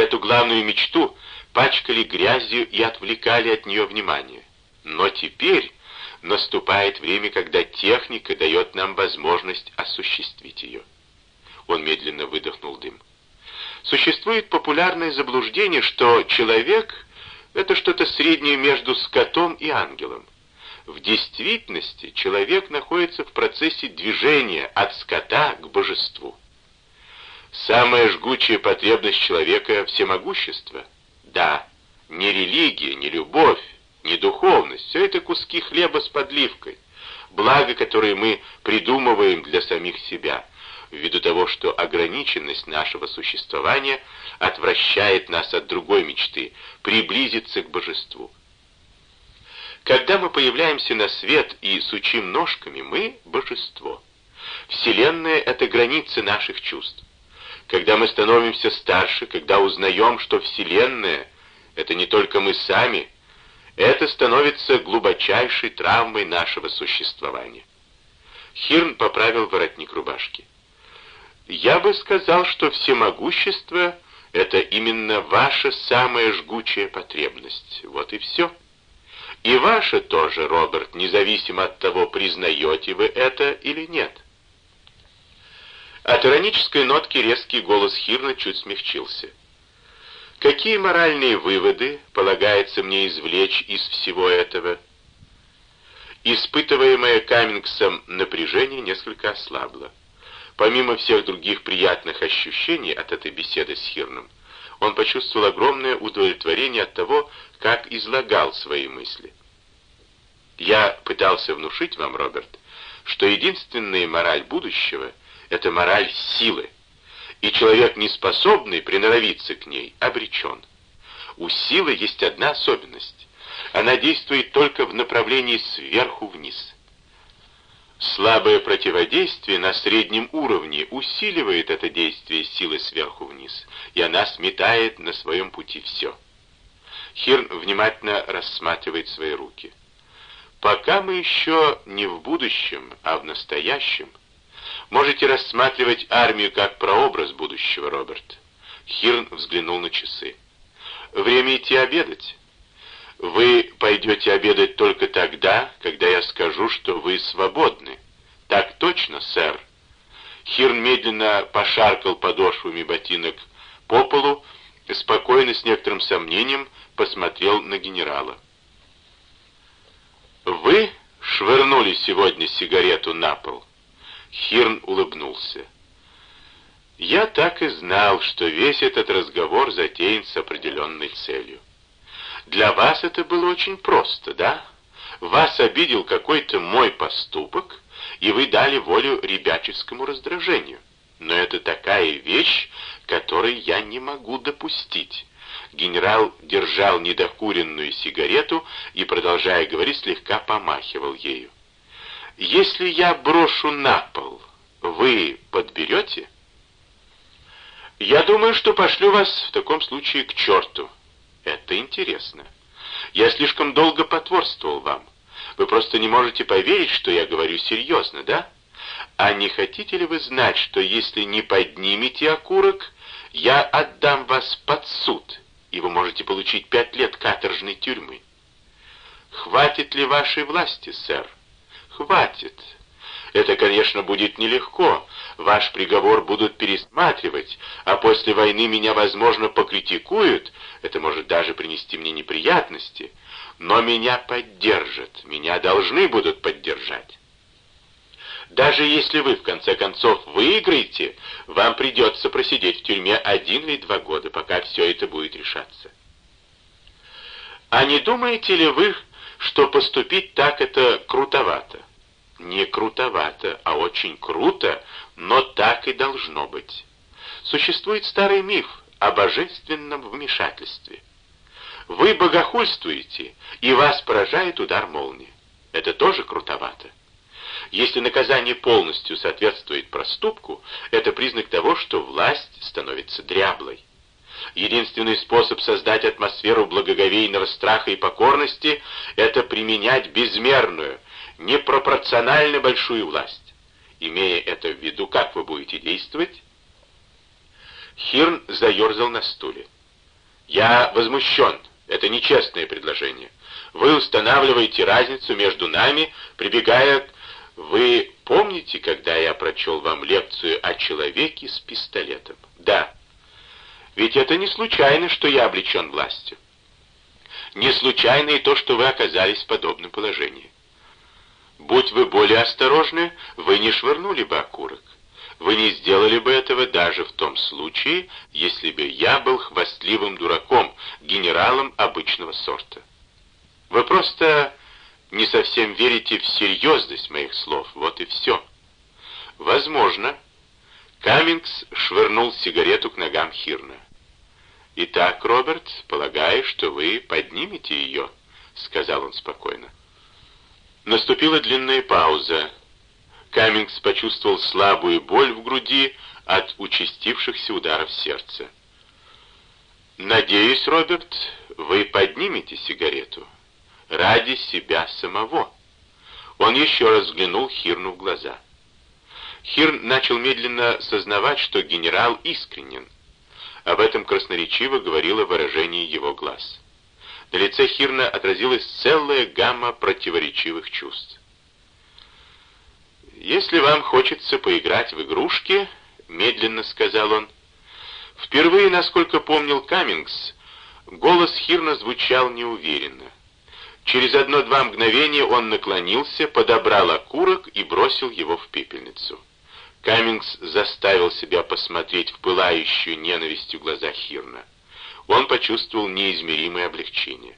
эту главную мечту пачкали грязью и отвлекали от нее внимание. Но теперь наступает время, когда техника дает нам возможность осуществить ее. Он медленно выдохнул дым. Существует популярное заблуждение, что человек — это что-то среднее между скотом и ангелом. В действительности человек находится в процессе движения от скота к божеству. Самая жгучая потребность человека — всемогущество. Да, не религия, не любовь, не духовность, все это куски хлеба с подливкой, благо, которые мы придумываем для самих себя, ввиду того, что ограниченность нашего существования отвращает нас от другой мечты — приблизиться к божеству. Когда мы появляемся на свет и сучим ножками, мы — божество. Вселенная — это границы наших чувств. Когда мы становимся старше, когда узнаем, что Вселенная — это не только мы сами, это становится глубочайшей травмой нашего существования. Хирн поправил воротник рубашки. Я бы сказал, что всемогущество — это именно ваша самая жгучая потребность. Вот и все. И ваше тоже, Роберт, независимо от того, признаете вы это или нет. От иронической нотки резкий голос Хирна чуть смягчился. Какие моральные выводы полагается мне извлечь из всего этого? Испытываемое Каммингсом напряжение несколько ослабло. Помимо всех других приятных ощущений от этой беседы с Хирном, он почувствовал огромное удовлетворение от того, как излагал свои мысли. Я пытался внушить вам, Роберт, что единственная мораль будущего — это мораль силы, и человек, не способный приноровиться к ней, обречен. У силы есть одна особенность — она действует только в направлении сверху вниз. Слабое противодействие на среднем уровне усиливает это действие силы сверху вниз, и она сметает на своем пути все. Хирн внимательно рассматривает свои руки. Пока мы еще не в будущем, а в настоящем, можете рассматривать армию как прообраз будущего, Роберт. Хирн взглянул на часы. Время идти обедать. Вы пойдете обедать только тогда, когда я скажу, что вы свободны. Так точно, сэр. Хирн медленно пошаркал подошвами ботинок по полу, спокойно, с некоторым сомнением, посмотрел на генерала. «Вы швырнули сегодня сигарету на пол?» Хирн улыбнулся. «Я так и знал, что весь этот разговор затеян с определенной целью. Для вас это было очень просто, да? Вас обидел какой-то мой поступок, и вы дали волю ребяческому раздражению. Но это такая вещь, которой я не могу допустить. Генерал держал недокуренную сигарету и, продолжая говорить, слегка помахивал ею. «Если я брошу на пол, вы подберете?» «Я думаю, что пошлю вас в таком случае к черту. Это интересно. Я слишком долго потворствовал вам. Вы просто не можете поверить, что я говорю серьезно, да? А не хотите ли вы знать, что если не поднимете окурок, я отдам вас под суд?» и вы можете получить пять лет каторжной тюрьмы. Хватит ли вашей власти, сэр? Хватит. Это, конечно, будет нелегко. Ваш приговор будут пересматривать, а после войны меня, возможно, покритикуют. Это может даже принести мне неприятности. Но меня поддержат, меня должны будут поддержать. Даже если вы, в конце концов, выиграете, вам придется просидеть в тюрьме один или два года, пока все это будет решаться. А не думаете ли вы, что поступить так это крутовато? Не крутовато, а очень круто, но так и должно быть. Существует старый миф о божественном вмешательстве. Вы богохульствуете, и вас поражает удар молнии. Это тоже крутовато. Если наказание полностью соответствует проступку, это признак того, что власть становится дряблой. Единственный способ создать атмосферу благоговейного страха и покорности — это применять безмерную, непропорционально большую власть. Имея это в виду, как вы будете действовать? Хирн заерзал на стуле. Я возмущен. Это нечестное предложение. Вы устанавливаете разницу между нами, прибегая к... Вы помните, когда я прочел вам лекцию о человеке с пистолетом? Да. Ведь это не случайно, что я облечен властью. Не случайно и то, что вы оказались в подобном положении. Будь вы более осторожны, вы не швырнули бы окурок. Вы не сделали бы этого даже в том случае, если бы я был хвастливым дураком, генералом обычного сорта. Вы просто не совсем верите в серьезность моих слов, вот и все. Возможно. Каммингс швырнул сигарету к ногам Хирна. «Итак, Роберт, полагаю, что вы поднимете ее», — сказал он спокойно. Наступила длинная пауза. Каммингс почувствовал слабую боль в груди от участившихся ударов сердца. «Надеюсь, Роберт, вы поднимете сигарету ради себя самого». Он еще раз взглянул Хирну в глаза. Хирн начал медленно сознавать, что генерал искренен. Об этом красноречиво говорило выражение его глаз. На лице Хирна отразилась целая гамма противоречивых чувств. «Если вам хочется поиграть в игрушки», — медленно сказал он, — впервые, насколько помнил Каммингс, голос Хирна звучал неуверенно. Через одно-два мгновения он наклонился, подобрал окурок и бросил его в пепельницу. Каммингс заставил себя посмотреть в пылающую ненавистью глаза Хирна он почувствовал неизмеримое облегчение.